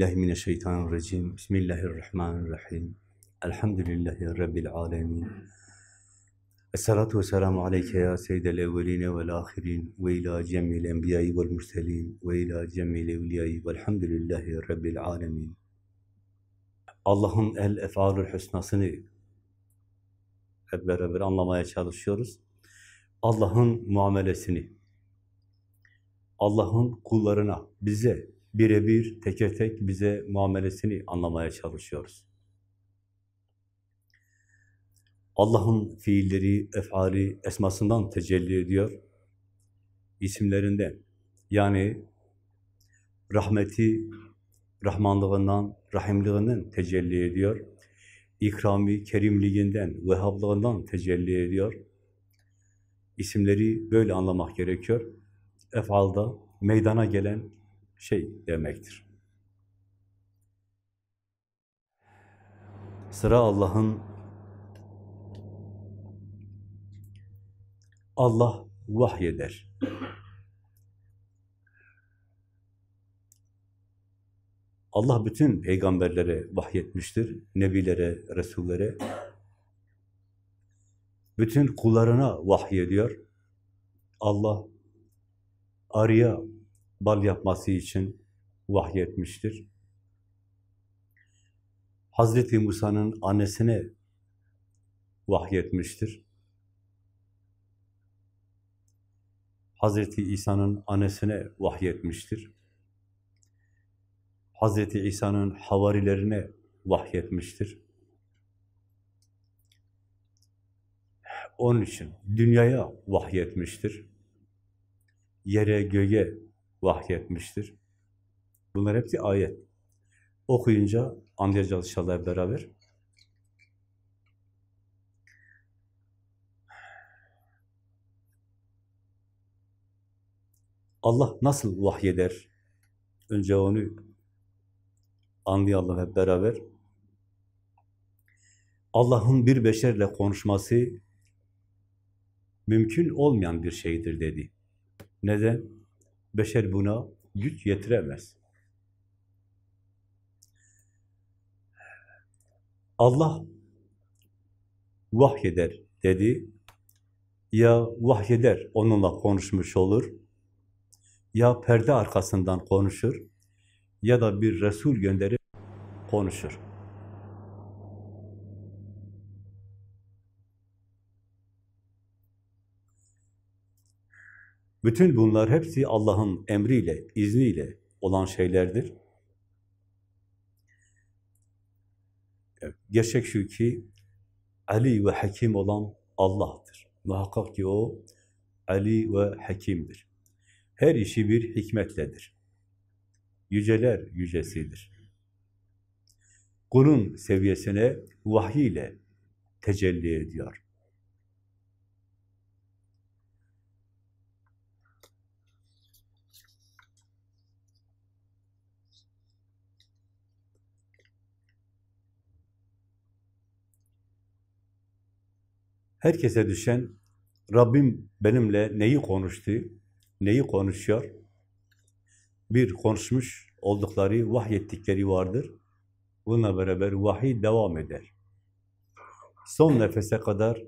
Billahi mineşşeytanirracim. Bismillahirrahmanirrahim. Elhamdülillahi rabbil alamin. Esselatu vesselamu aleyke ya seyyidel evveline vel ahirin ve ila cemil enbiyayı vel murselin ve ila cemil evliyayı velhamdülillahi rabbil alamin. Allah'ın el efalül hüsnasını hep beraber anlamaya çalışıyoruz. Allah'ın muamelesini, Allah'ın kullarına, bize birebir, teke tek bize muamelesini anlamaya çalışıyoruz. Allah'ın fiilleri, efali, esmasından tecelli ediyor. isimlerinden. Yani rahmeti, rahmanlığından, rahimliğinden tecelli ediyor. İkrami, kerimliğinden, vehhablığından tecelli ediyor. İsimleri böyle anlamak gerekiyor. Efalda meydana gelen şey demektir. Sıra Allah'ın Allah vahyeder. Allah bütün peygamberlere vahyetmiştir, nebilere, resullere. Bütün kullarına vahyediyor. Allah arıya bal yapması için vahyetmiştir. Hazreti Musa'nın annesine vahyetmiştir. Hazreti İsa'nın annesine vahyetmiştir. Hazreti İsa'nın havarilerine vahyetmiştir. Onun için dünyaya vahyetmiştir. Yere, göğe vahyetmiştir. Bunlar hepsi ayet. Okuyunca anlayacağız inşallah beraber. Allah nasıl vahyeder? Önce onu anlayalım hep beraber. Allah'ın bir beşerle konuşması mümkün olmayan bir şeydir dedi. Neden? Beşer buna güç yetiremez. Allah vahyeder dedi. Ya vahyeder onunla konuşmuş olur, ya perde arkasından konuşur, ya da bir Resul gönderip konuşur. Bütün bunlar hepsi Allah'ın emriyle, izniyle olan şeylerdir. Gerçek şu ki Ali ve Hakim olan Allah'tır. Muhakkak ki O Ali ve Hakim'dir. Her işi bir hikmetledir. Yüceler yücesidir. Kulun seviyesine vahiy ile tecelli ediyor. Herkese düşen Rabbim benimle neyi konuştu, neyi konuşuyor? Bir konuşmuş oldukları, vahyettikleri vardır. Bununla beraber vahiy devam eder. Son nefese kadar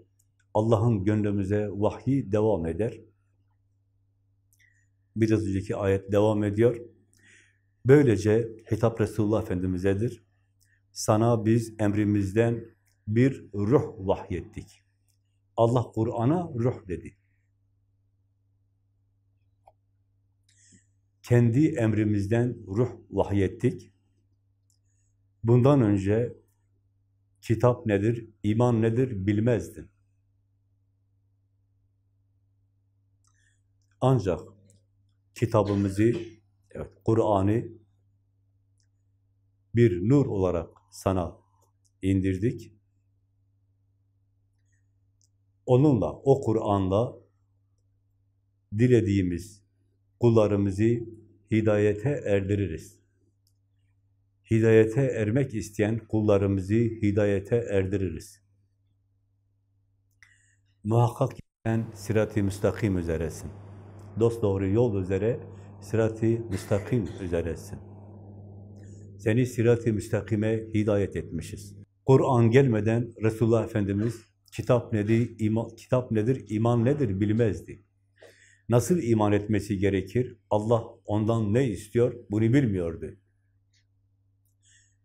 Allah'ın gönlümüze vahyi devam eder. Biraz önceki ayet devam ediyor. Böylece hitap Resulullah Efendimiz'edir. Sana biz emrimizden bir ruh vahyettik. Allah Kur'an'a ruh dedi. Kendi emrimizden ruh vahyettik. Bundan önce kitap nedir, iman nedir bilmezdin. Ancak kitabımızı, evet, Kur'an'ı bir nur olarak sana indirdik. Onunla, o Kur'an'la dilediğimiz kullarımızı hidayete erdiririz. Hidayete ermek isteyen kullarımızı hidayete erdiririz. Muhakkak sen sirat-i müstakim üzeresin. Dost doğru yol üzere sirat-i müstakim üzeresin. Seni sirat-i müstakime hidayet etmişiz. Kur'an gelmeden Resulullah Efendimiz kitap nedir, iman, kitap nedir, iman nedir bilmezdi. Nasıl iman etmesi gerekir? Allah ondan ne istiyor? Bunu bilmiyordu.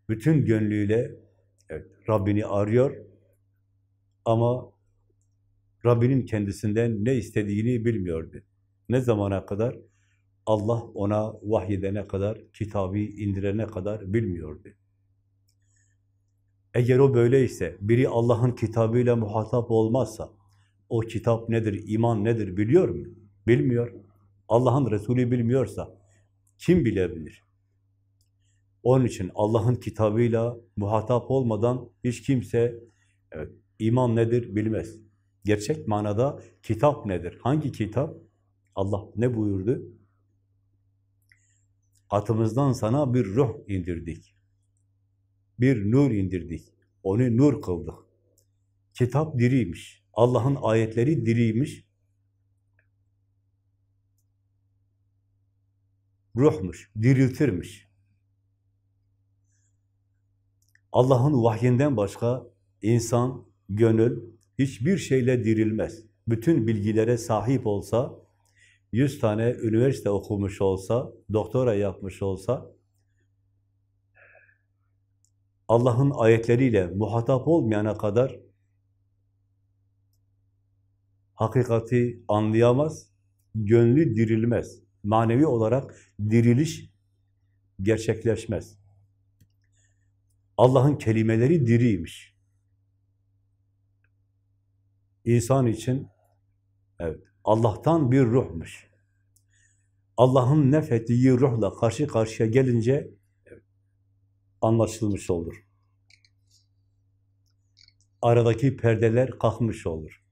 Bütün gönlüyle evet, Rabbini arıyor ama Rabbinin kendisinden ne istediğini bilmiyordu. Ne zamana kadar? Allah ona vahyedene kadar, kitabı indirene kadar bilmiyordu. Eğer o böyleyse, biri Allah'ın kitabıyla muhatap olmazsa, o kitap nedir, iman nedir biliyor mu? Bilmiyor. Allah'ın Resulü bilmiyorsa, kim bilebilir? Onun için Allah'ın kitabıyla muhatap olmadan hiç kimse evet, iman nedir bilmez. Gerçek manada kitap nedir? Hangi kitap? Allah ne buyurdu? Katımızdan sana bir ruh indirdik. Bir nur indirdik. Onu nur kıldık. Kitap diriymiş. Allah'ın ayetleri diriymiş. Ruhmuş, diriltirmiş. Allah'ın vahyinden başka insan, gönül hiçbir şeyle dirilmez. Bütün bilgilere sahip olsa, yüz tane üniversite okumuş olsa, doktora yapmış olsa, Allah'ın ayetleriyle muhatap olmayana kadar hakikati anlayamaz, gönlü dirilmez. Manevi olarak diriliş gerçekleşmez. Allah'ın kelimeleri diriymiş. İnsan için evet, Allah'tan bir ruhmuş. Allah'ın nefettiği ruhla karşı karşıya gelince anlaşılmış olur. Aradaki perdeler kalkmış olur.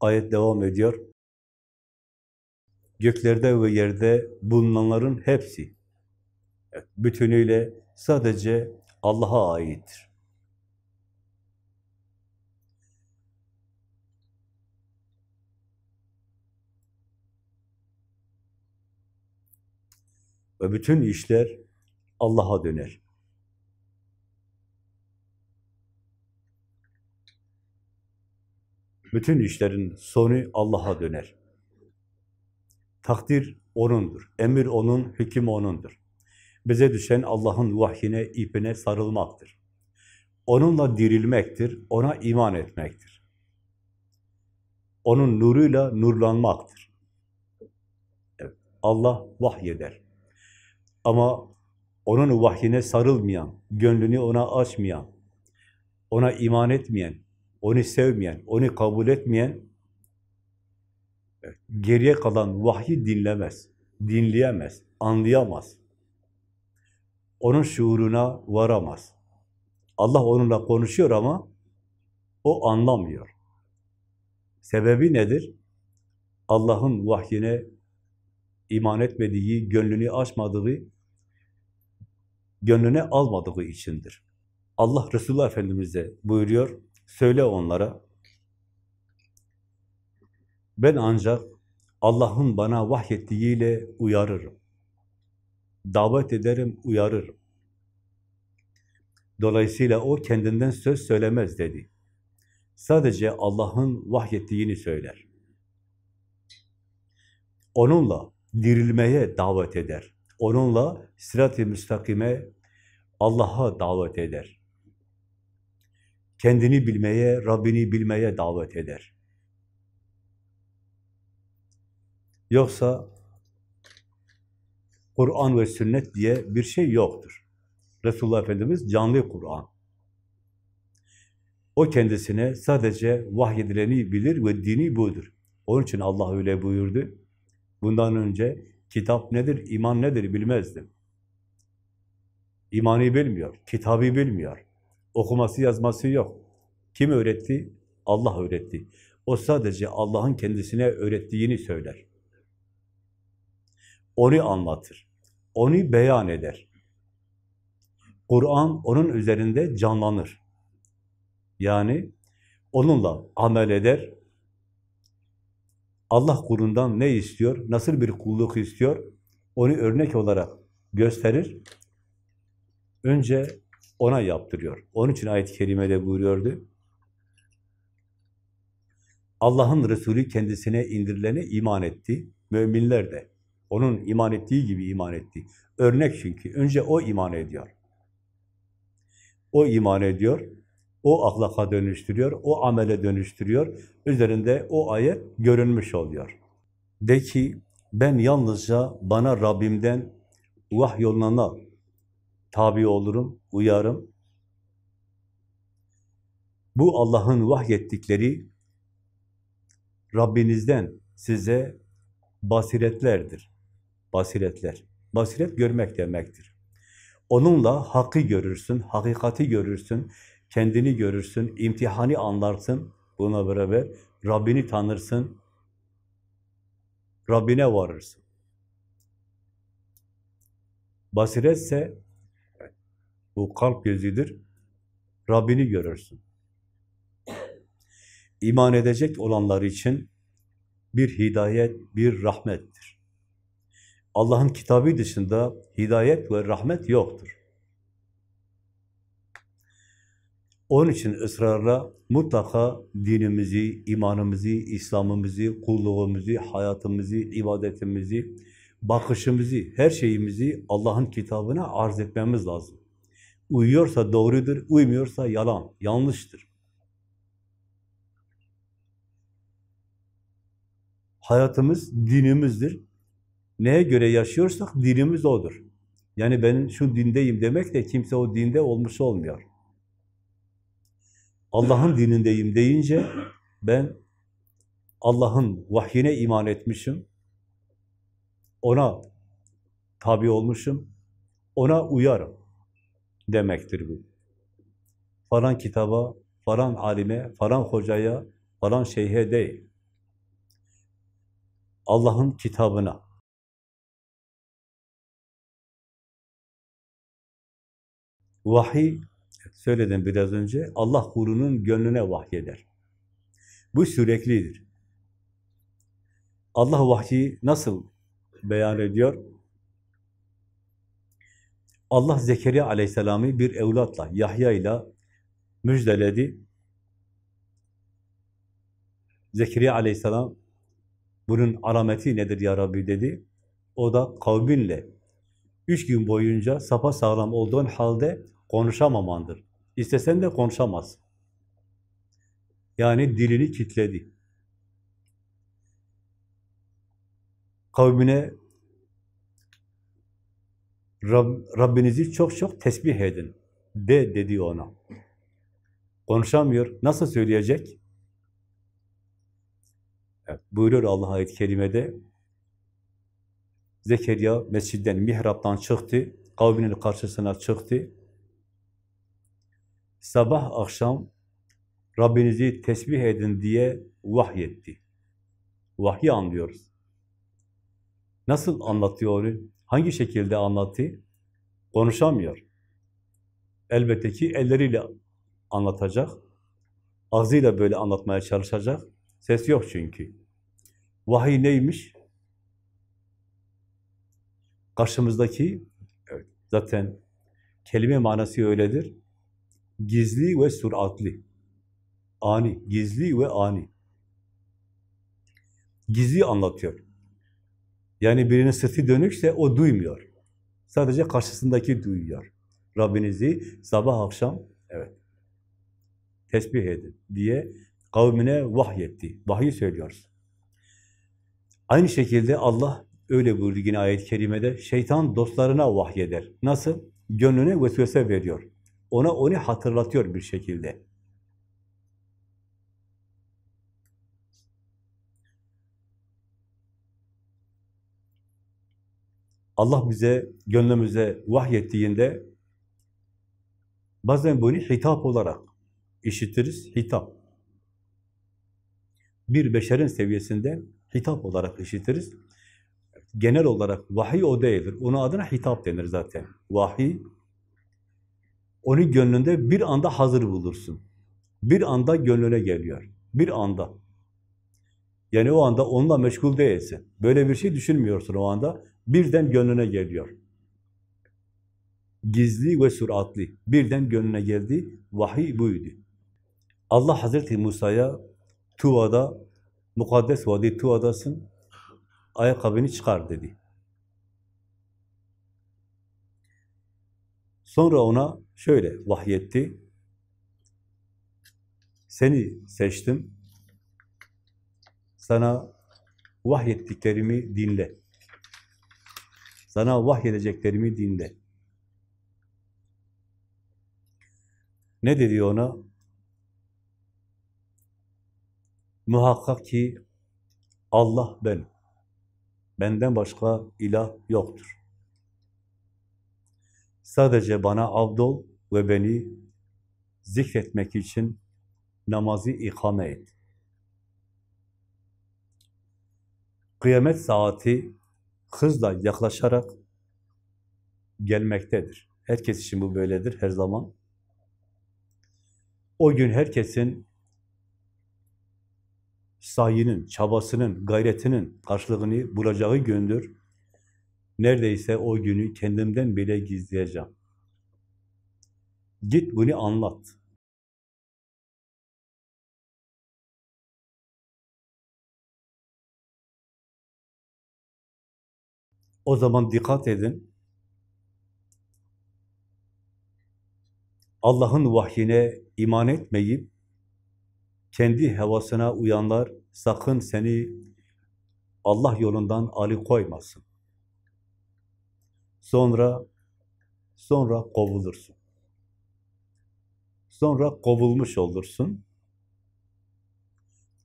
Ayet devam ediyor. Göklerde ve yerde bulunanların hepsi bütünüyle sadece Allah'a aittir. Ve bütün işler Allah'a döner. Bütün işlerin sonu Allah'a döner. Takdir O'nundur, emir O'nun, hüküm O'nundur. Bize düşen Allah'ın vahyine, ipine sarılmaktır. Onunla dirilmektir, O'na iman etmektir. Onun nuruyla nurlanmaktır. Evet, Allah vahyeder. Ama onun vahyine sarılmayan, gönlünü ona açmayan, ona iman etmeyen, onu sevmeyen, onu kabul etmeyen, geriye kalan vahyi dinlemez, dinleyemez, anlayamaz. Onun şuuruna varamaz. Allah onunla konuşuyor ama o anlamıyor. Sebebi nedir? Allah'ın vahyine iman etmediği, gönlünü açmadığı, gönlüne almadığı içindir. Allah Resulullah Efendimiz'e buyuruyor, söyle onlara, ben ancak Allah'ın bana vahyettiğiyle uyarırım. Davet ederim, uyarırım. Dolayısıyla o kendinden söz söylemez dedi. Sadece Allah'ın vahyettiğini söyler. Onunla dirilmeye davet eder. Onunla sirat-i müstakime Allah'a davet eder. Kendini bilmeye, Rabbini bilmeye davet eder. Yoksa Kur'an ve sünnet diye bir şey yoktur. Resulullah Efendimiz canlı Kur'an. O kendisine sadece vahyedileni bilir ve dini budur. Onun için Allah öyle buyurdu. Bundan önce kitap nedir, iman nedir bilmezdim. İmanı bilmiyor, kitabı bilmiyor. Okuması yazması yok. Kim öğretti? Allah öğretti. O sadece Allah'ın kendisine öğrettiğini söyler. Onu anlatır. Onu beyan eder. Kur'an onun üzerinde canlanır. Yani onunla amel eder. Allah kulundan ne istiyor? Nasıl bir kulluk istiyor? onu örnek olarak gösterir, önce ona yaptırıyor. Onun için ayet-i kerimede buyuruyordu. Allah'ın Resulü kendisine indirilene iman etti. Müminler de onun iman ettiği gibi iman etti. Örnek çünkü. Önce o iman ediyor. O iman ediyor. O ahlaka dönüştürüyor. O amele dönüştürüyor. Üzerinde o ayet görünmüş oluyor. De ki ben yalnızca bana Rabbimden vahyolunana tabi olurum, uyarım. Bu Allah'ın vahyettikleri Rabbinizden size basiretlerdir. Basiretler. Basiret görmek demektir. Onunla hakkı görürsün, hakikati görürsün, kendini görürsün, imtihanı anlarsın. Buna beraber Rabbini tanırsın, Rabbine varırsın. Basiretse bu kalp gözüdür. Rabbini görürsün. İman edecek olanlar için bir hidayet, bir rahmettir. Allah'ın kitabı dışında hidayet ve rahmet yoktur. Onun için ısrarla mutlaka dinimizi, imanımızı, İslam'ımızı, kulluğumuzu, hayatımızı, ibadetimizi, bakışımızı, her şeyimizi Allah'ın kitabına arz etmemiz lazım. Uyuyorsa doğrudur, uymuyorsa yalan, yanlıştır. Hayatımız dinimizdir. Neye göre yaşıyorsak dinimiz odur. Yani ben şu dindeyim demek de kimse o dinde olmuş olmuyor. Allah'ın dinindeyim deyince ben Allah'ın vahyine iman etmişim, ona tabi olmuşum, ona uyarım demektir bu. Falan kitaba, falan alime, falan hocaya, falan şeyhe değil. Allah'ın kitabına. Vahiy, söyledim biraz önce, Allah kulunun gönlüne vahyeder. Bu süreklidir. Allah vahyi nasıl beyan ediyor? Allah Zekeriya aleyhisselamı bir evlatla, Yahya ile müjdeledi. Zekeriya aleyhisselam bunun alameti nedir ya Rabbi dedi. O da kavminle üç gün boyunca sapa sağlam olduğun halde konuşamamandır. İstesen de konuşamaz. Yani dilini kitledi. Kavmine Rab, Rabbinizi çok çok tesbih edin. De dedi ona. Konuşamıyor. Nasıl söyleyecek? Evet, buyuruyor Allah ayet-i kerimede. Zekeriya mescidden, mihraptan çıktı. Kavminin karşısına çıktı. Sabah akşam Rabbinizi tesbih edin diye vahyetti. Vahyi anlıyoruz. Nasıl anlatıyor? Hangi şekilde anlattı? Konuşamıyor. Elbette ki elleriyle anlatacak. Ağzıyla böyle anlatmaya çalışacak. Ses yok çünkü. Vahiy neymiş? Karşımızdaki, evet, zaten kelime manası öyledir. Gizli ve süratli. Ani, gizli ve ani. Gizli anlatıyor. Yani birinin sırtı dönükse o duymuyor. Sadece karşısındaki duyuyor. Rabbinizi sabah akşam evet tesbih edin diye kavmine vahyetti. Vahiy söylüyoruz. Aynı şekilde Allah öyle buyurdu yine ayet-i kerimede. Şeytan dostlarına vahyeder. Nasıl? Gönlüne vesvese veriyor. Ona onu hatırlatıyor bir şekilde. Allah bize, gönlümüze vahyettiğinde bazen bunu hitap olarak işitiriz, hitap. Bir beşerin seviyesinde hitap olarak işitiriz. Genel olarak vahiy o değildir. Onun adına hitap denir zaten. Vahiy, onu gönlünde bir anda hazır bulursun. Bir anda gönlüne geliyor. Bir anda. Yani o anda onunla meşgul değilsin. Böyle bir şey düşünmüyorsun o anda. birden gönlüne geliyor. Gizli ve süratli. Birden gönlüne geldi. Vahiy buydu. Allah Hazreti Musa'ya Tuva'da, mukaddes vadi Tuva'dasın, ayakkabını çıkar dedi. Sonra ona şöyle vahyetti. Seni seçtim. Sana vahyettiklerimi dinle. Sana vahyedeceklerimi dinle. Ne dedi ona? Muhakkak ki Allah ben. Benden başka ilah yoktur. Sadece bana abdol ve beni zikretmek için namazı ikame et. Kıyamet saati hızla yaklaşarak gelmektedir. Herkes için bu böyledir her zaman. O gün herkesin sayının, çabasının, gayretinin karşılığını bulacağı gündür. Neredeyse o günü kendimden bile gizleyeceğim. Git bunu anlat. O zaman dikkat edin. Allah'ın vahyine iman etmeyip kendi hevasına uyanlar sakın seni Allah yolundan alıkoymasın. Sonra sonra kovulursun. Sonra kovulmuş olursun.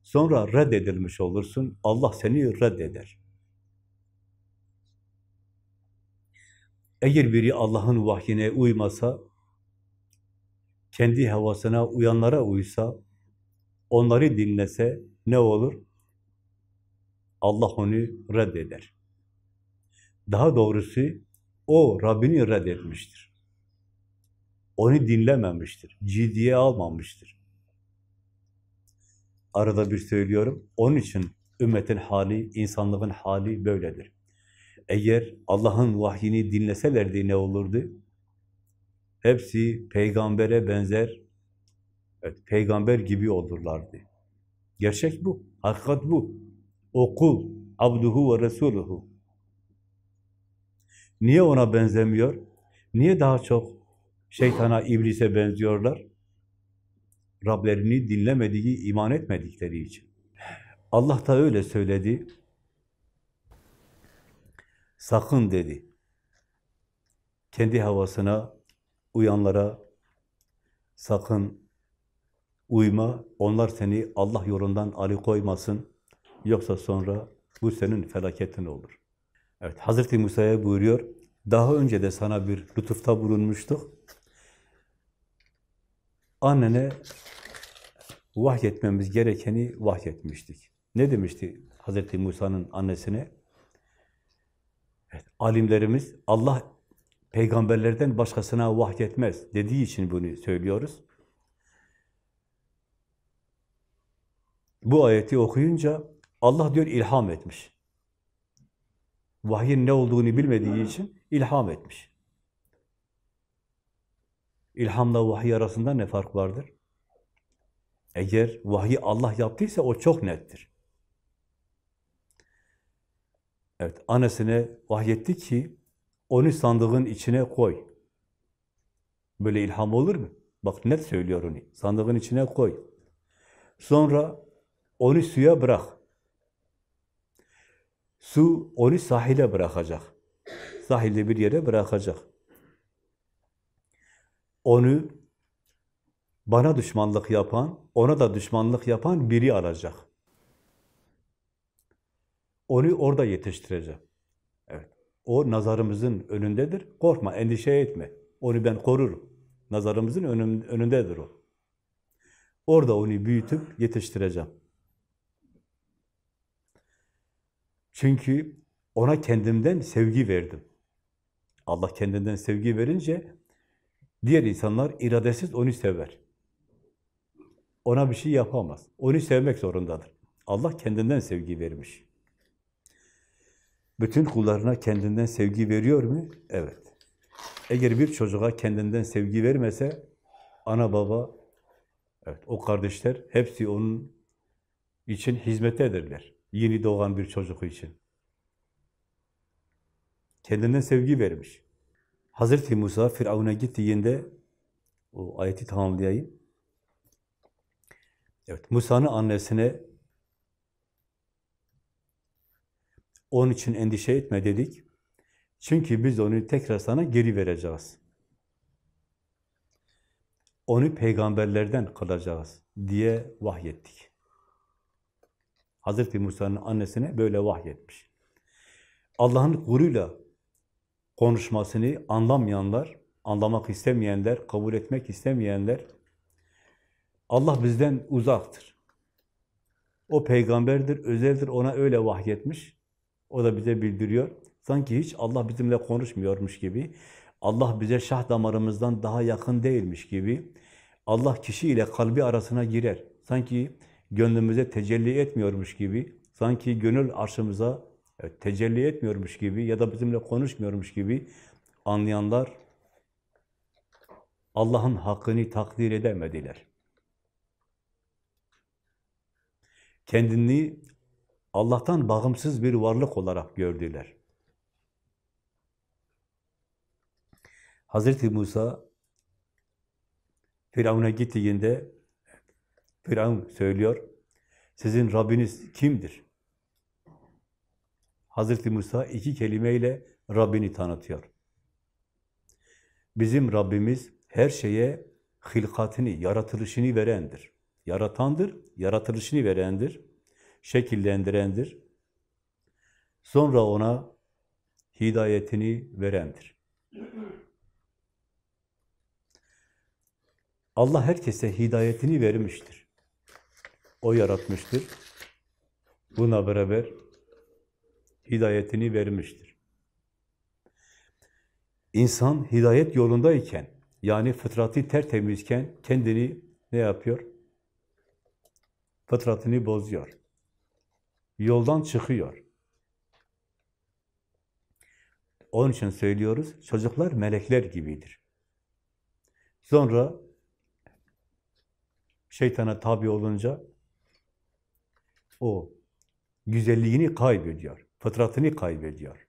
Sonra reddedilmiş olursun. Allah seni reddeder. Eğer biri Allah'ın vahyine uymasa, kendi havasına uyanlara uysa, onları dinlese ne olur? Allah onu reddeder. Daha doğrusu o Rabbini reddetmiştir. Onu dinlememiştir, ciddiye almamıştır. Arada bir söylüyorum, onun için ümmetin hali, insanlığın hali böyledir. Eğer Allah'ın vahyini dinleselerdi ne olurdu? Hepsi peygambere benzer, evet, peygamber gibi olurlardı. Gerçek bu, hakikat bu. O kul, abduhu ve resuluhu. Niye ona benzemiyor? Niye daha çok şeytana, iblise benziyorlar? Rablerini dinlemediği, iman etmedikleri için. Allah da öyle söyledi. Sakın dedi. Kendi havasına uyanlara sakın uyma. Onlar seni Allah yolundan alıkoymasın. Yoksa sonra bu senin felaketin olur. Evet, Hazreti Musa'ya buyuruyor. Daha önce de sana bir lütufta bulunmuştuk. Annene vahyetmemiz gerekeni vahyetmiştik. Ne demişti Hazreti Musa'nın annesine? Evet, alimlerimiz Allah peygamberlerden başkasına vahyetmez dediği için bunu söylüyoruz. Bu ayeti okuyunca Allah diyor ilham etmiş. Vahyin ne olduğunu bilmediği için ilham etmiş. İlhamla vahiy arasında ne fark vardır? Eğer vahyi Allah yaptıysa o çok nettir. Evet, annesine vahyetti ki onu sandığın içine koy. Böyle ilham olur mu? Bak net söylüyor onu. Sandığın içine koy. Sonra onu suya bırak. Su onu sahile bırakacak. Sahilde bir yere bırakacak. Onu bana düşmanlık yapan, ona da düşmanlık yapan biri alacak. Onu orada yetiştireceğim. Evet. O nazarımızın önündedir. Korkma, endişe etme. Onu ben korurum. Nazarımızın önündedir o. Orada onu büyütüp yetiştireceğim. Çünkü ona kendimden sevgi verdim. Allah kendinden sevgi verince diğer insanlar iradesiz onu sever. Ona bir şey yapamaz. Onu sevmek zorundadır. Allah kendinden sevgi vermiş. Bütün kullarına kendinden sevgi veriyor mu? Evet. Eğer bir çocuğa kendinden sevgi vermese, ana baba, evet, o kardeşler hepsi onun için hizmet ederler. Yeni doğan bir çocuk için. Kendinden sevgi vermiş. Hazreti Musa Firavun'a gittiğinde, o ayeti tamamlayayım. Evet, Musa'nın annesine onun için endişe etme dedik. Çünkü biz onu tekrar sana geri vereceğiz. Onu peygamberlerden kılacağız diye vahyettik. Hazreti Musa'nın annesine böyle vahyetmiş. Allah'ın kuruyla konuşmasını anlamayanlar, anlamak istemeyenler, kabul etmek istemeyenler, Allah bizden uzaktır. O peygamberdir, özeldir, ona öyle vahyetmiş. O da bize bildiriyor. Sanki hiç Allah bizimle konuşmuyormuş gibi, Allah bize şah damarımızdan daha yakın değilmiş gibi, Allah kişiyle kalbi arasına girer. Sanki gönlümüze tecelli etmiyormuş gibi, sanki gönül arşımıza tecelli etmiyormuş gibi ya da bizimle konuşmuyormuş gibi anlayanlar Allah'ın hakkını takdir edemediler. Kendini Allah'tan bağımsız bir varlık olarak gördüler. Hazreti Musa Firavun'a gittiğinde Firavun söylüyor, sizin Rabbiniz kimdir? Hazreti Musa iki kelimeyle Rabbini tanıtıyor. Bizim Rabbimiz her şeye hilkatini, yaratılışını verendir. Yaratandır, yaratılışını verendir, şekillendirendir. Sonra ona hidayetini verendir. Allah herkese hidayetini vermiştir. O yaratmıştır. Buna beraber hidayetini vermiştir. İnsan hidayet yolundayken, yani fıtratı tertemizken kendini ne yapıyor? Fıtratını bozuyor. Yoldan çıkıyor. Onun için söylüyoruz, çocuklar melekler gibidir. Sonra şeytana tabi olunca o güzelliğini kaybediyor, fıtratını kaybediyor.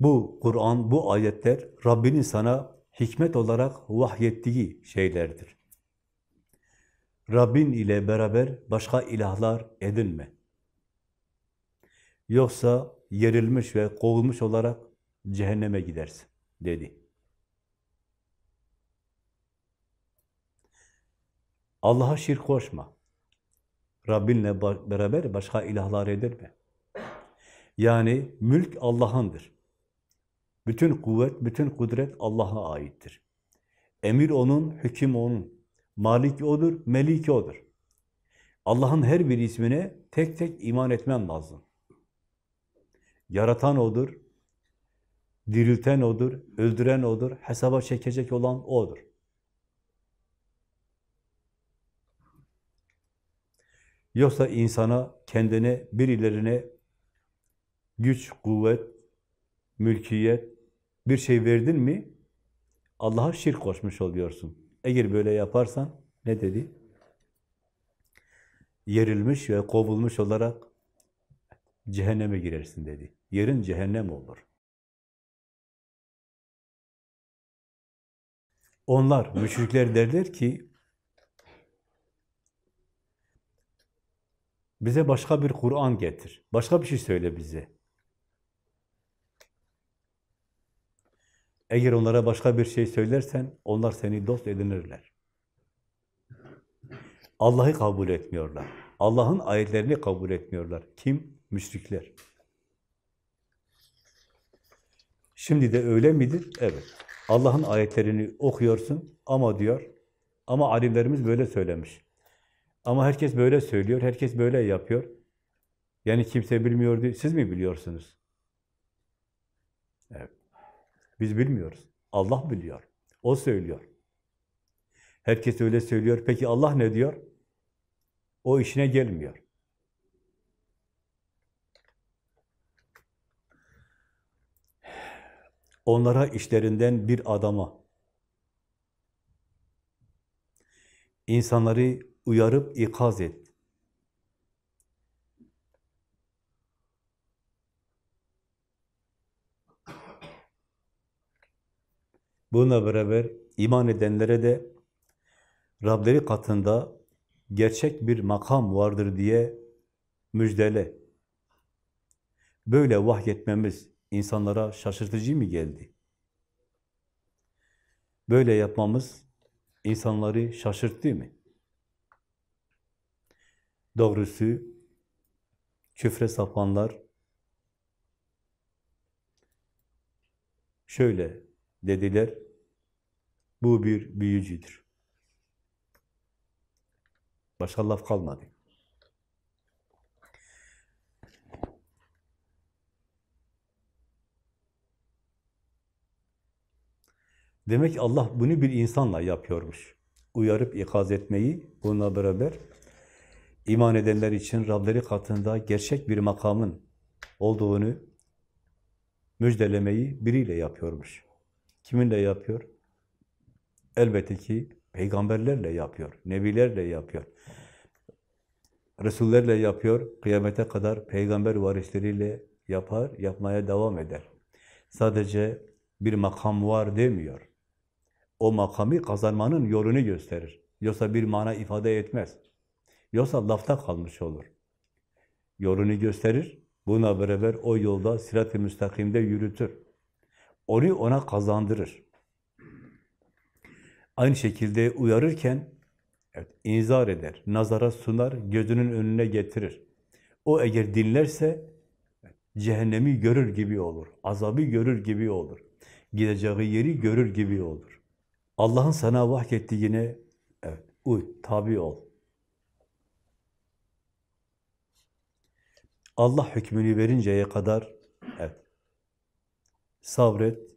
Bu Kur'an, bu ayetler Rabbinin sana hikmet olarak vahyettiği şeylerdir. Rabbin ile beraber başka ilahlar edinme. Yoksa yerilmiş ve kovulmuş olarak cehenneme gidersin, dedi. Allah'a şirk koşma. Rabbinle beraber başka ilahlar edinme. Yani mülk Allah'ındır. Bütün kuvvet, bütün kudret Allah'a aittir. Emir O'nun, hüküm O'nun. Malik O'dur, Melik O'dur. Allah'ın her bir ismine tek tek iman etmen lazım. Yaratan O'dur, dirilten O'dur, öldüren O'dur, hesaba çekecek olan O'dur. Yoksa insana, kendine, birilerine güç, kuvvet, mülkiyet, bir şey verdin mi Allah'a şirk koşmuş oluyorsun. Eğer böyle yaparsan ne dedi? Yerilmiş ve kovulmuş olarak cehenneme girersin dedi. Yerin cehennem olur. Onlar, müşrikler derler ki bize başka bir Kur'an getir. Başka bir şey söyle bize. Eğer onlara başka bir şey söylersen, onlar seni dost edinirler. Allah'ı kabul etmiyorlar. Allah'ın ayetlerini kabul etmiyorlar. Kim? Müşrikler. Şimdi de öyle midir? Evet. Allah'ın ayetlerini okuyorsun ama diyor, ama alimlerimiz böyle söylemiş. Ama herkes böyle söylüyor, herkes böyle yapıyor. Yani kimse bilmiyordu, siz mi biliyorsunuz? Evet. Biz bilmiyoruz. Allah biliyor. O söylüyor. Herkes öyle söylüyor. Peki Allah ne diyor? O işine gelmiyor. Onlara işlerinden bir adama insanları uyarıp ikaz et. Bununla beraber iman edenlere de Rableri katında gerçek bir makam vardır diye müjdele. Böyle vahyetmemiz insanlara şaşırtıcı mı geldi? Böyle yapmamız insanları şaşırttı mı? Doğrusu küfre sapanlar şöyle dediler, bu bir büyücüdür. Başka laf kalmadı. Demek ki Allah bunu bir insanla yapıyormuş. Uyarıp ikaz etmeyi bununla beraber iman edenler için Rableri katında gerçek bir makamın olduğunu müjdelemeyi biriyle yapıyormuş. Kiminle yapıyor? Elbette ki peygamberlerle yapıyor, nebilerle yapıyor. Resullerle yapıyor, kıyamete kadar peygamber varisleriyle yapar, yapmaya devam eder. Sadece bir makam var demiyor. O makamı kazanmanın yolunu gösterir. Yoksa bir mana ifade etmez. Yoksa lafta kalmış olur. Yolunu gösterir, buna beraber o yolda sirat-ı müstakimde yürütür. Onu ona kazandırır. Aynı şekilde uyarırken evet, inzar eder, nazara sunar, gözünün önüne getirir. O eğer dinlerse cehennemi görür gibi olur, azabı görür gibi olur, gideceği yeri görür gibi olur. Allah'ın sana vahyettiğine evet, uy, tabi ol. Allah hükmünü verinceye kadar evet, sabret.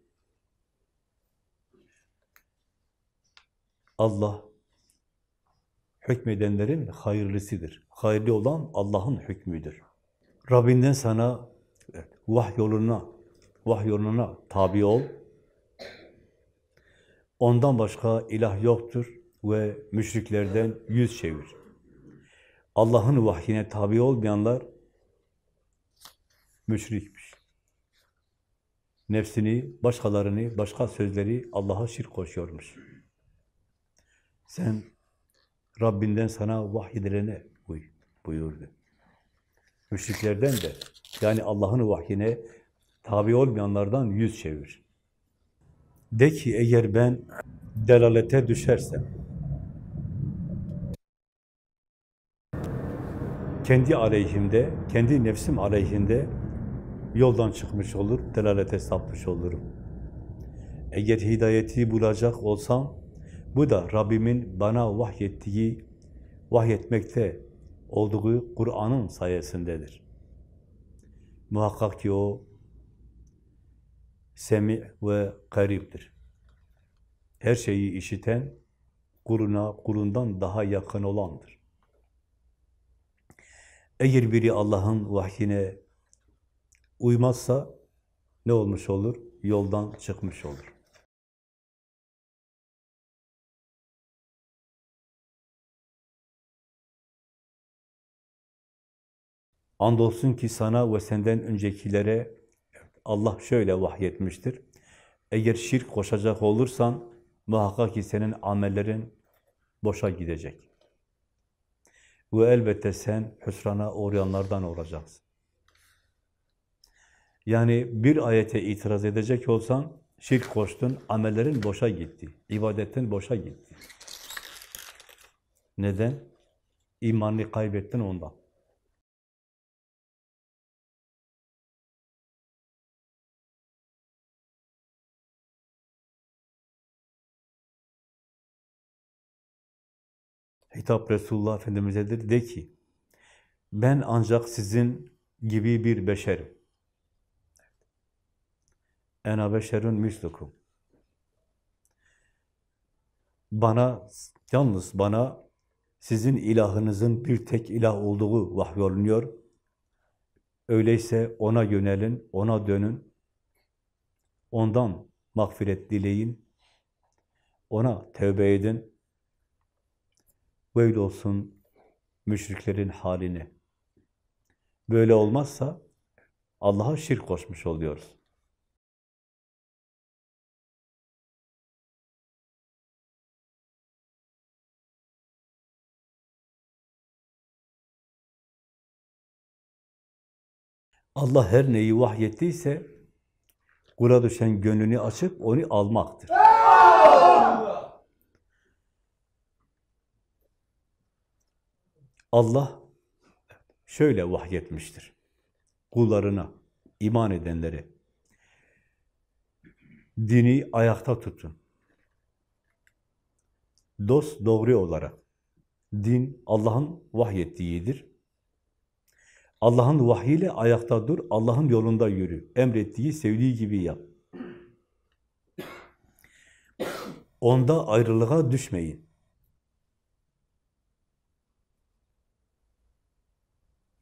Allah hükmedenlerin hayırlısıdır. Hayırlı olan Allah'ın hükmüdür. Rabbinden sana evet, vah yoluna, vah yoluna tabi ol. Ondan başka ilah yoktur ve müşriklerden yüz çevir. Allah'ın vahyine tabi olmayanlar müşrikmiş. Nefsini, başkalarını, başka sözleri Allah'a şirk koşuyormuş. Sen Rabbinden sana vahyedilene uy buyurdu. Müşriklerden de yani Allah'ın vahyine tabi olmayanlardan yüz çevir. De ki eğer ben delalete düşersem, kendi aleyhimde, kendi nefsim aleyhinde yoldan çıkmış olur, delalete sapmış olurum. Eğer hidayeti bulacak olsam, bu da Rabbimin bana vahyettiği, vahyetmekte olduğu Kur'an'ın sayesindedir. Muhakkak ki o semi ve karibdir. Her şeyi işiten, kuruna, kurundan daha yakın olandır. Eğer biri Allah'ın vahyine uymazsa ne olmuş olur? Yoldan çıkmış olur. Andolsun ki sana ve senden öncekilere Allah şöyle vahyetmiştir. Eğer şirk koşacak olursan muhakkak ki senin amellerin boşa gidecek. Ve elbette sen hüsrana uğrayanlardan olacaksın. Yani bir ayete itiraz edecek olsan şirk koştun, amellerin boşa gitti. ibadetin boşa gitti. Neden? İmanını kaybettin ondan. Hitap Resulullah Efendimiz'edir. De ki, ben ancak sizin gibi bir beşerim. Ena beşerun mislukum. Bana Yalnız bana sizin ilahınızın bir tek ilah olduğu vahyolunuyor. Öyleyse ona yönelin, ona dönün. Ondan mağfiret dileyin. Ona tövbe edin. Böyle olsun müşriklerin haline. Böyle olmazsa Allah'a şirk koşmuş oluyoruz. Allah her neyi vahyettiyse kula düşen gönlünü açıp onu almaktır. Allah şöyle vahyetmiştir. Kullarına, iman edenlere. Dini ayakta tutun. Dost doğru olarak. Din Allah'ın vahyettiğidir. Allah'ın vahyiyle ayakta dur, Allah'ın yolunda yürü. Emrettiği, sevdiği gibi yap. Onda ayrılığa düşmeyin.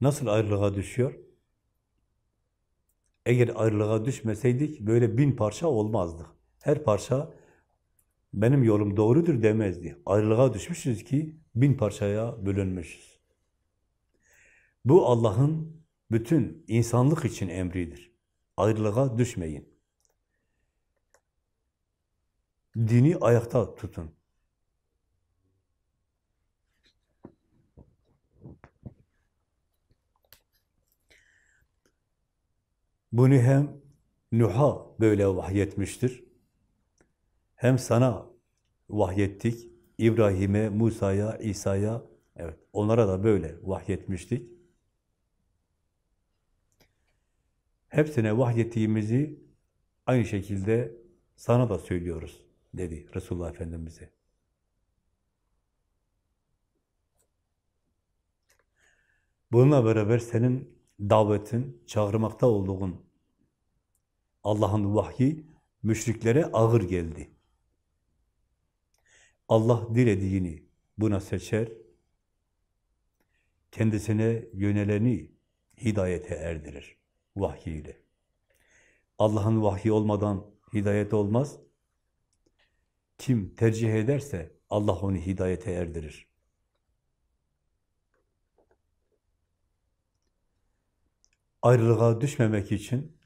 Nasıl ayrılığa düşüyor? Eğer ayrılığa düşmeseydik böyle bin parça olmazdık. Her parça benim yolum doğrudur demezdi. Ayrılığa düşmüşüz ki bin parçaya bölünmüşüz. Bu Allah'ın bütün insanlık için emridir. Ayrılığa düşmeyin. Dini ayakta tutun. Bunu hem Nuh'a böyle vahyetmiştir, hem sana vahyettik, İbrahim'e, Musa'ya, İsa'ya, evet onlara da böyle vahyetmiştik. Hepsine vahyettiğimizi aynı şekilde sana da söylüyoruz dedi Resulullah Efendimiz'e. Bununla beraber senin davetin, çağırmakta olduğun Allah'ın vahyi müşriklere ağır geldi. Allah dilediğini buna seçer, kendisine yöneleni hidayete erdirir vahyiyle. Allah'ın vahyi olmadan hidayet olmaz. Kim tercih ederse Allah onu hidayete erdirir. Ayrılığa düşmemek için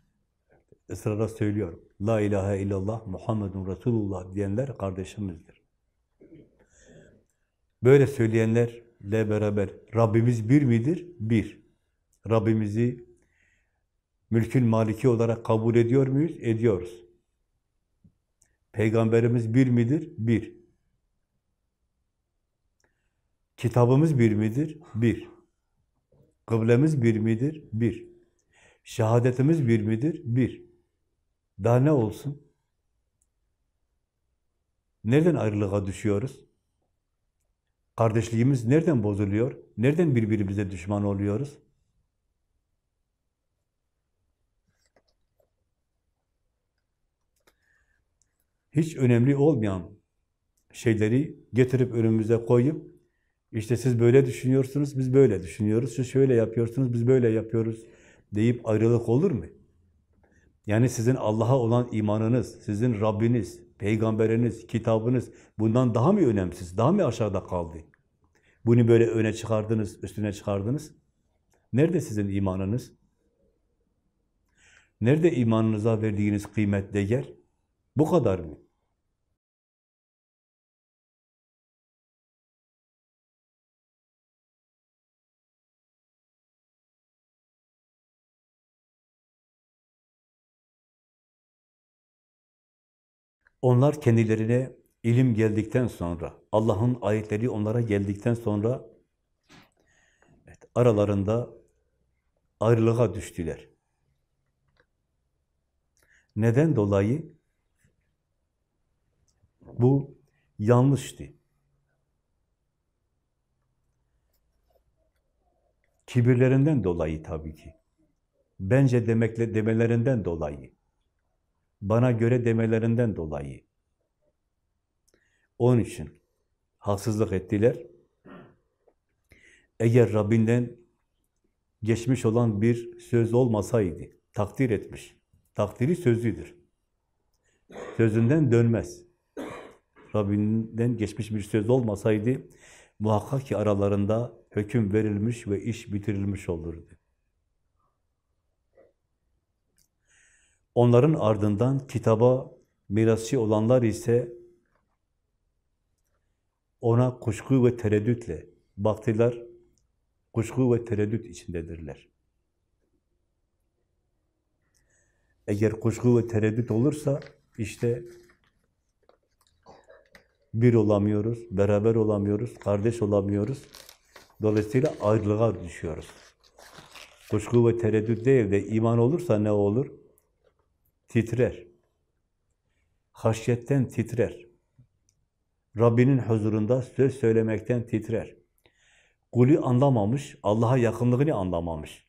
ısrarla söylüyorum. La ilahe illallah Muhammedun Resulullah diyenler kardeşimizdir. Böyle söyleyenlerle beraber Rabbimiz bir midir? Bir. Rabbimizi mülkün maliki olarak kabul ediyor muyuz? Ediyoruz. Peygamberimiz bir midir? Bir. Kitabımız bir midir? Bir. Kıblemiz bir midir? Bir. Şehadetimiz bir midir? Bir. Daha ne olsun? Nereden ayrılığa düşüyoruz? Kardeşliğimiz nereden bozuluyor? Nereden birbirimize düşman oluyoruz? Hiç önemli olmayan şeyleri getirip önümüze koyup işte siz böyle düşünüyorsunuz, biz böyle düşünüyoruz. Siz şöyle yapıyorsunuz, biz böyle yapıyoruz deyip ayrılık olur mu? Yani sizin Allah'a olan imanınız, sizin Rabbiniz, peygamberiniz, kitabınız bundan daha mı önemsiz, daha mı aşağıda kaldı? Bunu böyle öne çıkardınız, üstüne çıkardınız. Nerede sizin imanınız? Nerede imanınıza verdiğiniz kıymet, değer? Bu kadar mı? Onlar kendilerine ilim geldikten sonra, Allah'ın ayetleri onlara geldikten sonra evet, aralarında ayrılığa düştüler. Neden dolayı? Bu yanlıştı. Kibirlerinden dolayı tabii ki. Bence demekle demelerinden dolayı. Bana göre demelerinden dolayı. Onun için haksızlık ettiler. Eğer Rabbinden geçmiş olan bir söz olmasaydı, takdir etmiş. Takdiri sözlüdür. Sözünden dönmez. Rabbinden geçmiş bir söz olmasaydı, muhakkak ki aralarında hüküm verilmiş ve iş bitirilmiş olurdu. Onların ardından kitaba mirasçı olanlar ise ona kuşku ve tereddütle baktılar, kuşku ve tereddüt içindedirler. Eğer kuşku ve tereddüt olursa işte bir olamıyoruz, beraber olamıyoruz, kardeş olamıyoruz. Dolayısıyla ayrılığa düşüyoruz. Kuşku ve tereddüt değil de iman olursa ne olur? Titrer. Haşyetten titrer. Rabbinin huzurunda söz söylemekten titrer. Kulü anlamamış, Allah'a yakınlığını anlamamış.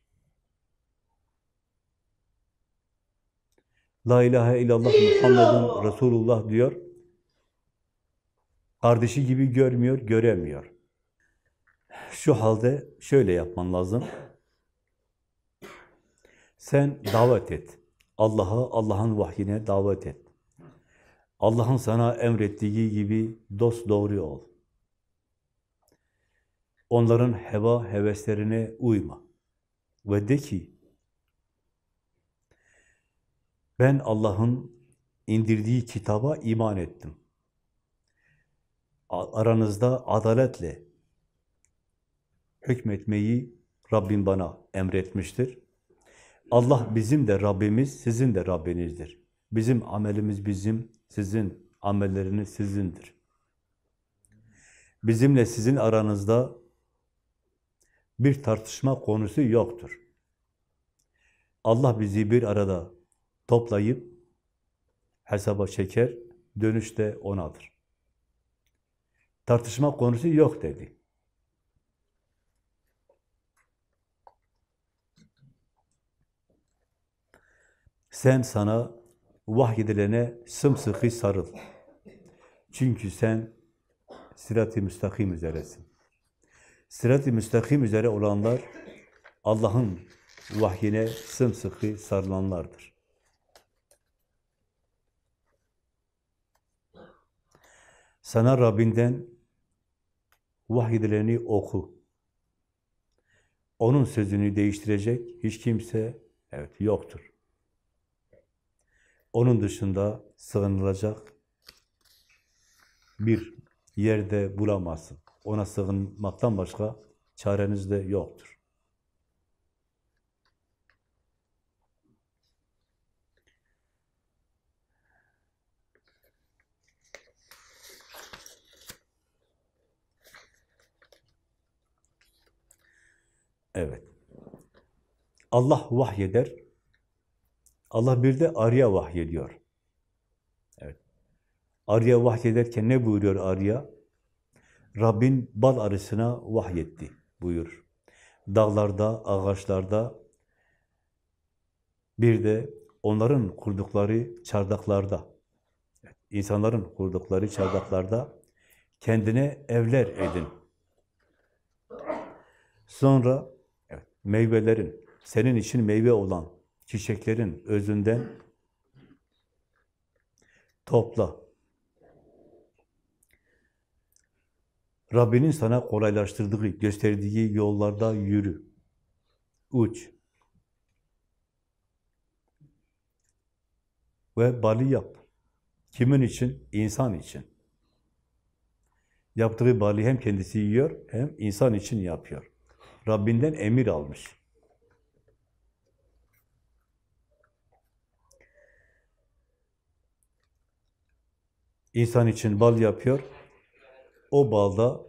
La ilahe illallah Muhammedun Resulullah diyor. Kardeşi gibi görmüyor, göremiyor. Şu halde şöyle yapman lazım. Sen davet et. Allah'a, Allah'ın vahyine davet et. Allah'ın sana emrettiği gibi dost doğru ol. Onların heva heveslerine uyma. Ve de ki, ben Allah'ın indirdiği kitaba iman ettim. Aranızda adaletle hükmetmeyi Rabbim bana emretmiştir. Allah bizim de Rabbimiz, sizin de Rabbinizdir. Bizim amelimiz bizim, sizin amelleriniz sizindir. Bizimle sizin aranızda bir tartışma konusu yoktur. Allah bizi bir arada toplayıp hesaba çeker, dönüşte onadır. Tartışma konusu yok dedi. Sen sana vahyedilene sımsıkı sarıl. Çünkü sen sirat-i müstakim üzeresin. Sirat-i müstakim üzere olanlar Allah'ın vahyine sımsıkı sarılanlardır. Sana Rabbinden vahyedileni oku. Onun sözünü değiştirecek hiç kimse evet yoktur. Onun dışında sığınılacak bir yerde bulamazsın. Ona sığınmaktan başka çareniz de yoktur. Evet. Allah vahyeder. Allah bir de arıya vahyediyor. Evet. Arıya vahyederken ne buyuruyor arıya? Rabbin bal arısına vahyetti buyur. Dağlarda, ağaçlarda, bir de onların kurdukları çardaklarda, insanların kurdukları çardaklarda kendine evler edin. Sonra evet, meyvelerin, senin için meyve olan çiçeklerin özünden topla. Rabbinin sana kolaylaştırdığı, gösterdiği yollarda yürü. Uç. Ve bali yap. Kimin için? İnsan için. Yaptığı bali hem kendisi yiyor, hem insan için yapıyor. Rabbinden emir almış. İnsan için bal yapıyor, o balda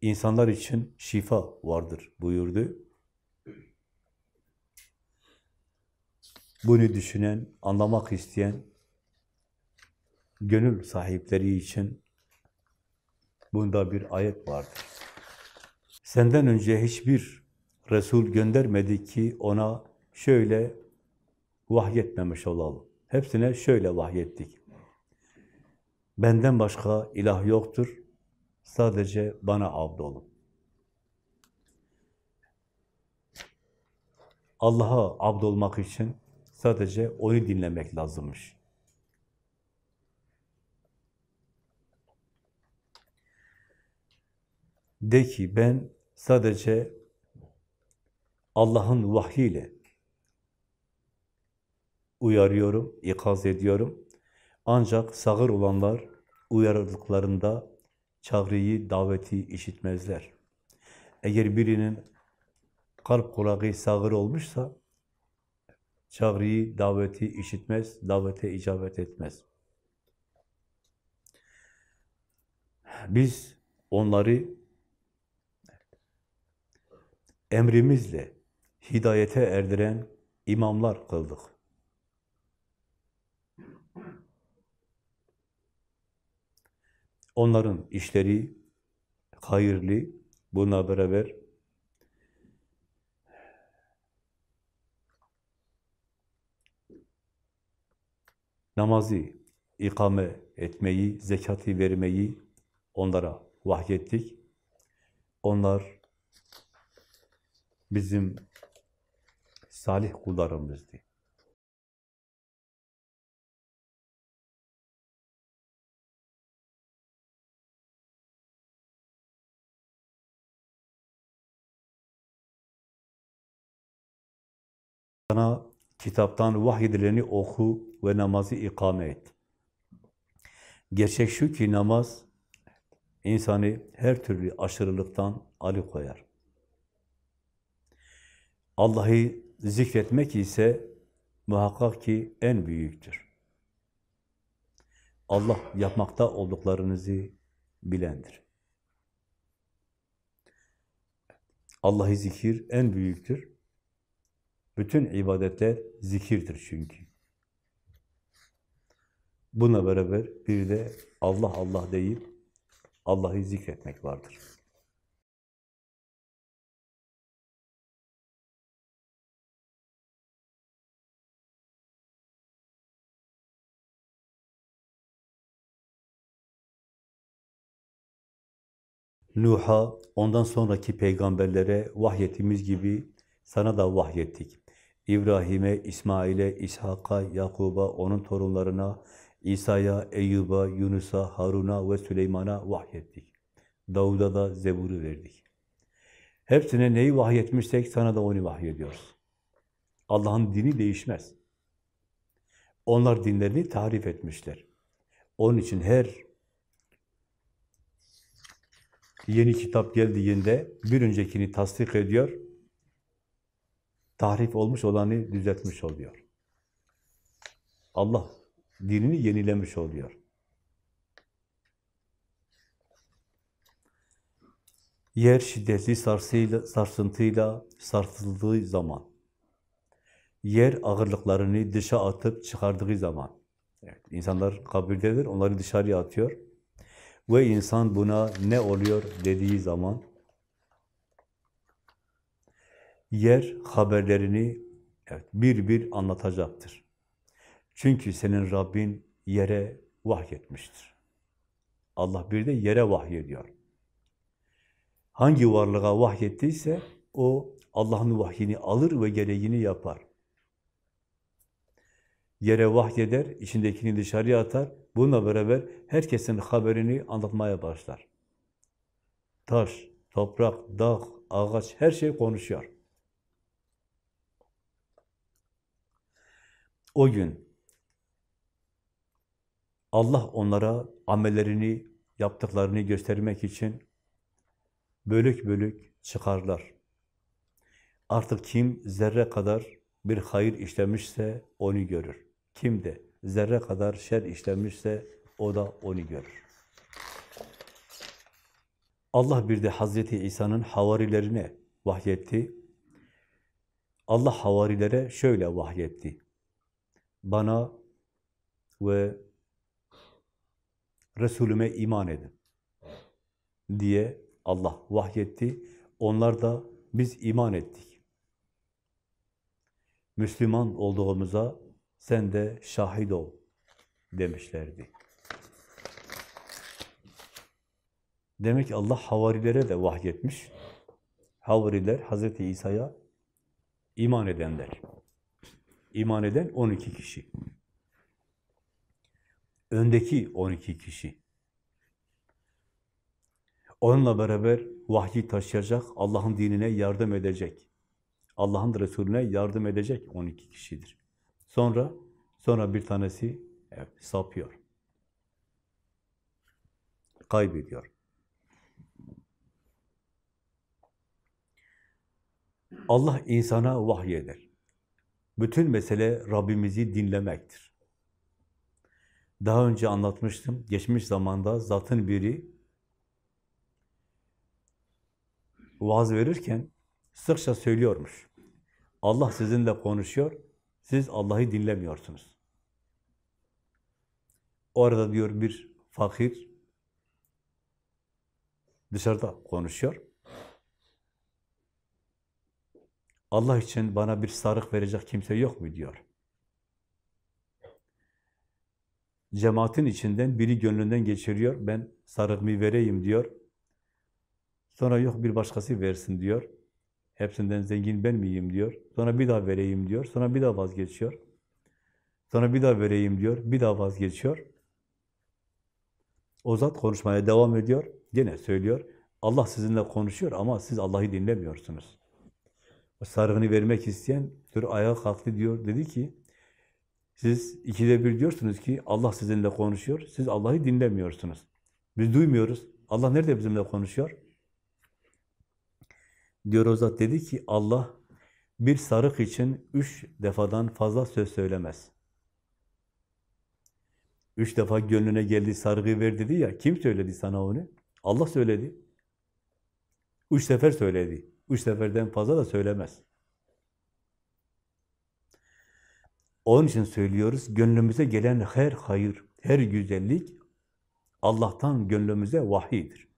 insanlar için şifa vardır buyurdu. Bunu düşünen, anlamak isteyen gönül sahipleri için bunda bir ayet vardır. Senden önce hiçbir Resul göndermedi ki ona şöyle vahyetmemiş olalım. Hepsine şöyle vahyettik. Benden başka ilah yoktur. Sadece bana abd olun. Allah'a abd olmak için sadece onu dinlemek lazımmış. De ki ben sadece Allah'ın vahyiyle uyarıyorum, ikaz ediyorum. Ancak sağır olanlar uyarıldıklarında çağrıyı, daveti işitmezler. Eğer birinin kalp kulağı sağır olmuşsa çağrıyı, daveti işitmez, davete icabet etmez. Biz onları emrimizle hidayete erdiren imamlar kıldık. Onların işleri hayırlı, buna beraber namazı ikame etmeyi, zekatı vermeyi onlara vahyettik. Onlar bizim salih kullarımızdı. Sana kitaptan vahyedileni oku ve namazı ikame et. Gerçek şu ki namaz insanı her türlü aşırılıktan alıkoyar. Allah'ı zikretmek ise muhakkak ki en büyüktür. Allah yapmakta olduklarınızı bilendir. Allah'ı zikir en büyüktür. Bütün ibadetler zikirdir çünkü. Buna beraber bir de Allah Allah deyip Allah'ı zikretmek vardır. Nuh'a, ondan sonraki peygamberlere vahyettiğimiz gibi sana da vahyettik. İbrahim'e, İsmail'e, İshak'a, Yakub'a, onun torunlarına, İsa'ya, Eyyub'a, Yunus'a, Harun'a ve Süleyman'a vahyettik. Davud'a da Zebur'u verdik. Hepsine neyi vahyetmişsek sana da onu vahyediyoruz. Allah'ın dini değişmez. Onlar dinlerini tarif etmişler. Onun için her yeni kitap geldiğinde bir öncekini tasdik ediyor, tahrif olmuş olanı düzeltmiş oluyor. Allah dinini yenilemiş oluyor. Yer şiddetli sarsıyla, sarsıntıyla sarsıldığı zaman, yer ağırlıklarını dışa atıp çıkardığı zaman, evet, insanlar kabirdedir, onları dışarıya atıyor ve insan buna ne oluyor dediği zaman, yer haberlerini evet, bir bir anlatacaktır. Çünkü senin Rabbin yere vahyetmiştir. Allah bir de yere vahyediyor. Hangi varlığa vahyettiyse o Allah'ın vahyini alır ve gereğini yapar. Yere vahyeder, içindekini dışarıya atar. Bununla beraber herkesin haberini anlatmaya başlar. Taş, toprak, dağ, ağaç her şey konuşuyor. O gün Allah onlara amellerini, yaptıklarını göstermek için bölük bölük çıkarlar. Artık kim zerre kadar bir hayır işlemişse onu görür. Kim de zerre kadar şer işlemişse o da onu görür. Allah bir de Hazreti İsa'nın havarilerine vahyetti. Allah havarilere şöyle vahyetti. Bana ve Resulüme iman edin diye Allah vahyetti. Onlar da biz iman ettik. Müslüman olduğumuza sen de şahit ol demişlerdi. Demek ki Allah havarilere de vahyetmiş. Havariler Hazreti İsa'ya iman edenler. İman eden 12 kişi. Öndeki 12 kişi. Onunla beraber vahyi taşıyacak, Allah'ın dinine yardım edecek. Allah'ın Resulüne yardım edecek 12 kişidir. Sonra sonra bir tanesi evet, sapıyor. Kaybediyor. Allah insana vahyeder. Bütün mesele Rabbimizi dinlemektir. Daha önce anlatmıştım. Geçmiş zamanda zatın biri vaaz verirken sıkça söylüyormuş. Allah sizinle konuşuyor, siz Allah'ı dinlemiyorsunuz. O arada diyor bir fakir dışarıda konuşuyor. Allah için bana bir sarık verecek kimse yok mu diyor. Cemaatin içinden biri gönlünden geçiriyor. Ben sarığımı vereyim diyor. Sonra yok bir başkası versin diyor. Hepsinden zengin ben miyim diyor. Sonra bir daha vereyim diyor. Sonra bir daha vazgeçiyor. Sonra bir daha vereyim diyor. Bir daha vazgeçiyor. O zat konuşmaya devam ediyor. Gene söylüyor. Allah sizinle konuşuyor ama siz Allah'ı dinlemiyorsunuz. Sarığını vermek isteyen dur ayağa kalktı diyor. Dedi ki siz ikide bir diyorsunuz ki Allah sizinle konuşuyor. Siz Allah'ı dinlemiyorsunuz. Biz duymuyoruz. Allah nerede bizimle konuşuyor? Diyor o zat dedi ki Allah bir sarık için üç defadan fazla söz söylemez. Üç defa gönlüne geldi sarığı ver dedi ya. Kim söyledi sana onu? Allah söyledi. Üç sefer söyledi. Üç seferden fazla da söylemez. Onun için söylüyoruz, gönlümüze gelen her hayır, her güzellik Allah'tan gönlümüze vahidir.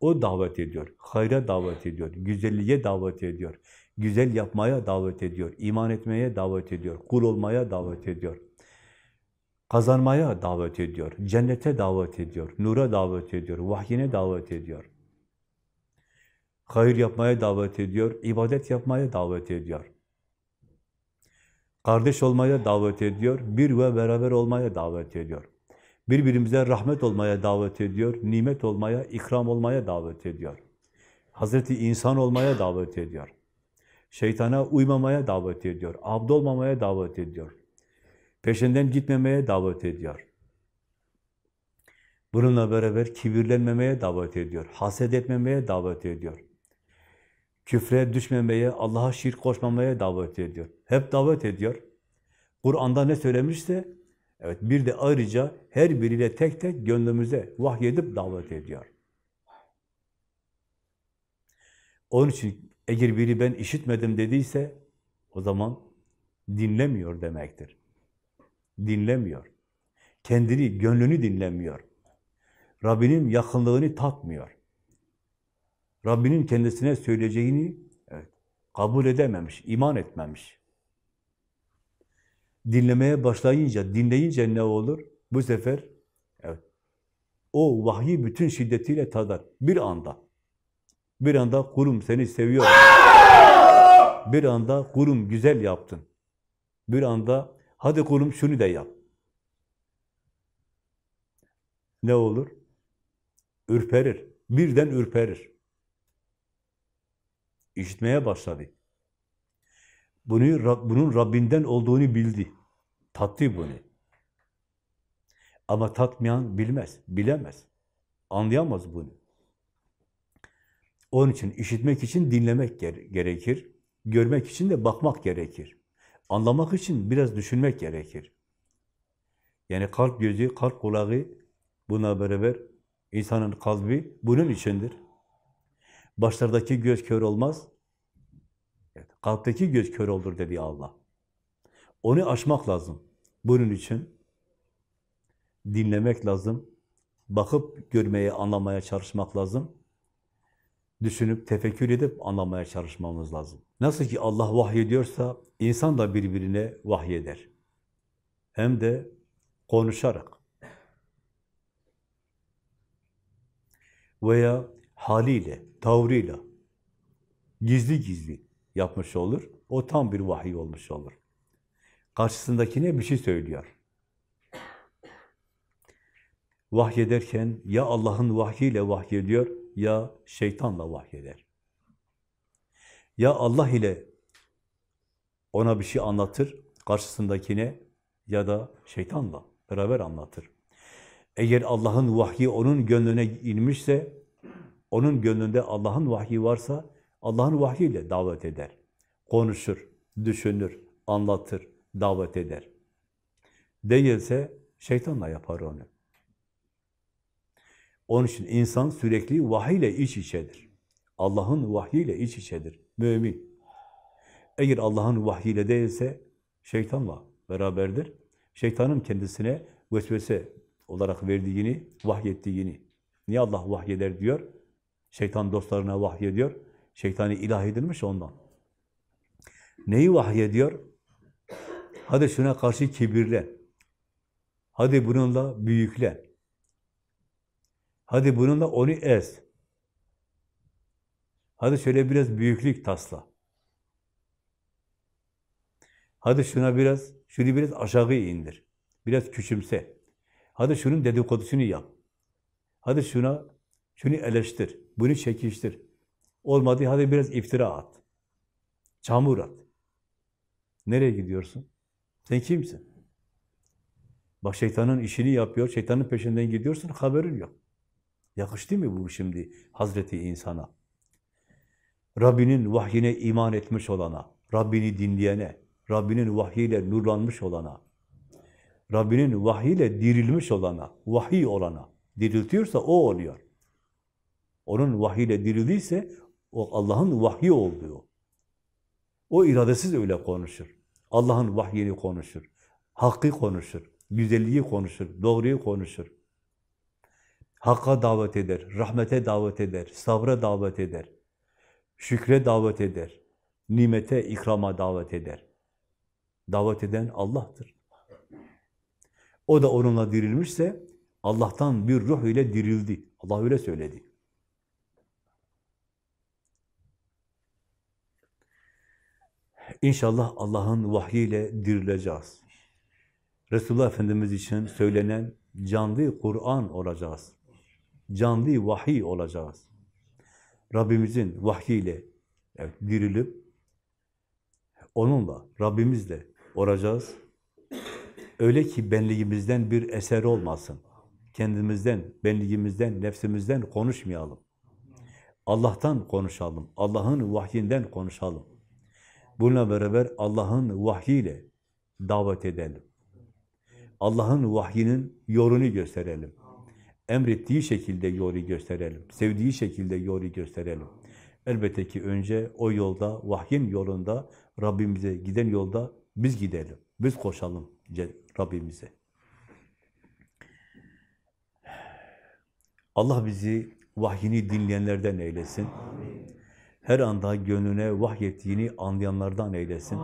O davet ediyor, hayra davet ediyor, güzelliğe davet ediyor, güzel yapmaya davet ediyor, iman etmeye davet ediyor, kul olmaya davet ediyor, kazanmaya davet ediyor, cennete davet ediyor, nura davet ediyor, vahyine davet ediyor. Hayır yapmaya davet ediyor, ibadet yapmaya davet ediyor. Kardeş olmaya davet ediyor, bir ve beraber olmaya davet ediyor. Birbirimize rahmet olmaya davet ediyor, nimet olmaya, ikram olmaya davet ediyor. Hazreti insan olmaya davet ediyor. Şeytana uymamaya davet ediyor, abd olmamaya davet ediyor. Peşinden gitmemeye davet ediyor. Bununla beraber kibirlenmemeye davet ediyor, haset etmemeye davet ediyor. Küfre düşmemeye, Allah'a şirk koşmamaya davet ediyor. Hep davet ediyor. Kur'an'da ne söylemişse, evet bir de ayrıca her biriyle tek tek gönlümüze vahyedip davet ediyor. Onun için eğer biri ben işitmedim dediyse, o zaman dinlemiyor demektir. Dinlemiyor. Kendini, gönlünü dinlemiyor. Rabbinin yakınlığını tatmıyor. Rabbinin kendisine söyleyeceğini evet, kabul edememiş, iman etmemiş. Dinlemeye başlayınca, dinleyince ne olur? Bu sefer evet, o vahyi bütün şiddetiyle tadar. Bir anda. Bir anda kurum seni seviyor. Bir anda kurum güzel yaptın. Bir anda hadi kurum şunu da yap. Ne olur? Ürperir. Birden ürperir işitmeye başladı. Bunu, bunun Rabbinden olduğunu bildi. Tattı bunu. Ama tatmayan bilmez, bilemez. Anlayamaz bunu. Onun için işitmek için dinlemek gerekir. Görmek için de bakmak gerekir. Anlamak için biraz düşünmek gerekir. Yani kalp gözü, kalp kulağı buna beraber insanın kalbi bunun içindir. Başlardaki göz kör olmaz. Evet, kalpteki göz kör olur dedi Allah. Onu aşmak lazım. Bunun için dinlemek lazım. Bakıp görmeye, anlamaya çalışmak lazım. Düşünüp, tefekkür edip anlamaya çalışmamız lazım. Nasıl ki Allah vahyediyorsa insan da birbirine vahyeder. Hem de konuşarak. veya haliyle, tavrıyla, gizli gizli yapmış olur. O tam bir vahiy olmuş olur. Karşısındakine bir şey söylüyor. Vahyederken ya Allah'ın vahyiyle vahyediyor ya şeytanla vahyeder. Ya Allah ile ona bir şey anlatır karşısındakine ya da şeytanla beraber anlatır. Eğer Allah'ın vahyi onun gönlüne inmişse, onun gönlünde Allah'ın vahyi varsa, Allah'ın vahyiyle davet eder. Konuşur, düşünür, anlatır, davet eder. Değilse şeytanla yapar onu. Onun için insan sürekli vahiyle iç içedir. Allah'ın vahyiyle iç içedir. Mümin. Eğer Allah'ın vahyiyle değilse şeytanla beraberdir. Şeytanın kendisine vesvese olarak verdiğini, vahyettiğini. Niye Allah vahyeder diyor? Şeytan dostlarına vahyediyor. Şeytani ilah edilmiş ondan. Neyi vahyediyor? Hadi şuna karşı kibirlen. Hadi bununla büyüklen. Hadi bununla onu ez. Hadi şöyle biraz büyüklük tasla. Hadi şuna biraz, şunu biraz aşağı indir. Biraz küçümse. Hadi şunun dedikodusunu yap. Hadi şuna, şunu eleştir. Bunu çekiştir. Olmadı hadi biraz iftira at. Çamur at. Nereye gidiyorsun? Sen kimsin? Bak şeytanın işini yapıyor, şeytanın peşinden gidiyorsun, haberin yok. Yakıştı mı bu şimdi Hazreti insana? Rabbinin vahyine iman etmiş olana, Rabbini dinleyene, Rabbinin vahyiyle nurlanmış olana, Rabbinin vahyiyle dirilmiş olana, vahiy olana, diriltiyorsa o oluyor. Onun vahiyle dirildiyse o Allah'ın vahyi olduğu. O iradesiz öyle konuşur. Allah'ın vahyini konuşur. Hakkı konuşur. Güzelliği konuşur. Doğruyu konuşur. Hakka davet eder. Rahmete davet eder. Sabra davet eder. Şükre davet eder. Nimete, ikrama davet eder. Davet eden Allah'tır. O da onunla dirilmişse Allah'tan bir ruh ile dirildi. Allah öyle söyledi. İnşallah Allah'ın vahyiyle dirileceğiz. Resulullah Efendimiz için söylenen canlı Kur'an olacağız. Canlı vahiy olacağız. Rabbimizin vahyiyle evet, dirilip onunla, Rabbimizle olacağız. Öyle ki benliğimizden bir eser olmasın. Kendimizden, benliğimizden, nefsimizden konuşmayalım. Allah'tan konuşalım. Allah'ın vahyinden konuşalım. Bununla beraber Allah'ın vahyiyle davet edelim. Allah'ın vahyinin yolunu gösterelim. Emrettiği şekilde yolu gösterelim. Sevdiği şekilde yolu gösterelim. Elbette ki önce o yolda, vahyin yolunda, Rabbimize giden yolda biz gidelim. Biz koşalım Rabbimize. Allah bizi vahyini dinleyenlerden eylesin. Her anda gönlüne vahyettiğini anlayanlardan eylesin.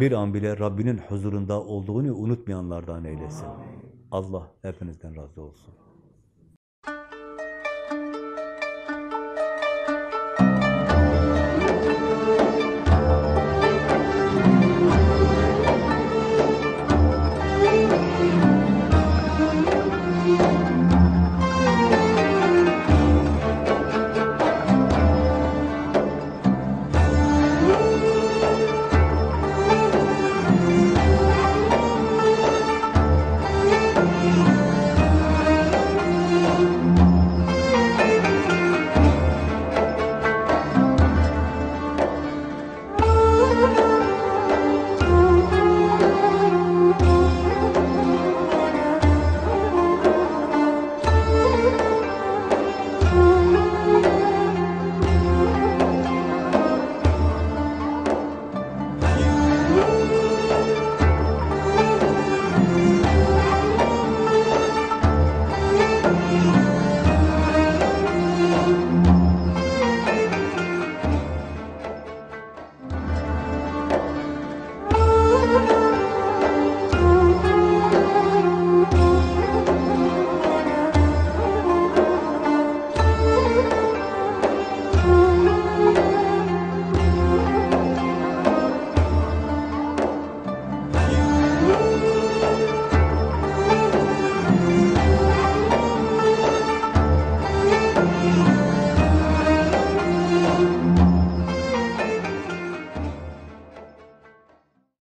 Bir an bile Rabbinin huzurunda olduğunu unutmayanlardan eylesin. Allah hepinizden razı olsun.